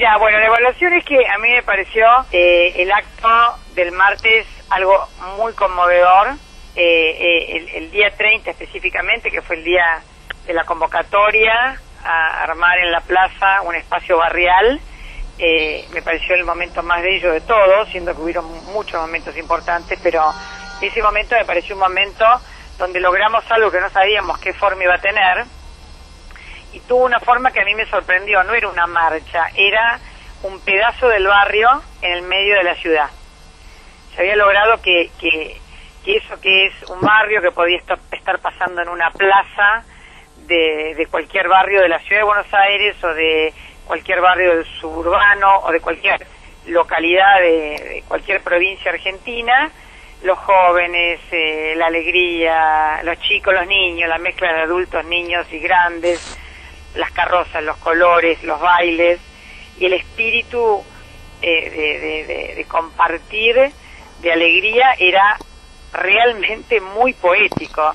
Mira, bueno, la evaluación es que a mí me pareció eh, el acto del martes algo muy conmovedor. Eh, eh, el, el día 30 específicamente, que fue el día de la convocatoria a armar en la plaza un espacio barrial, eh, me pareció el momento más bello de todos, siendo que hubieron muchos momentos importantes, pero ese momento me pareció un momento donde logramos algo que no sabíamos qué forma iba a tener, y tuvo una forma que a mí me sorprendió, no era una marcha, era un pedazo del barrio en el medio de la ciudad. Se había logrado que, que, eso que es un barrio que podía estar, estar pasando en una plaza de, de cualquier barrio de la ciudad de Buenos Aires o de cualquier barrio del suburbano o de cualquier localidad de, de cualquier provincia argentina, los jóvenes, eh, la alegría, los chicos, los niños, la mezcla de adultos, niños y grandes, las carrozas, los colores, los bailes y el espíritu eh, de, de, de, de compartir, de alegría, era realmente muy poético.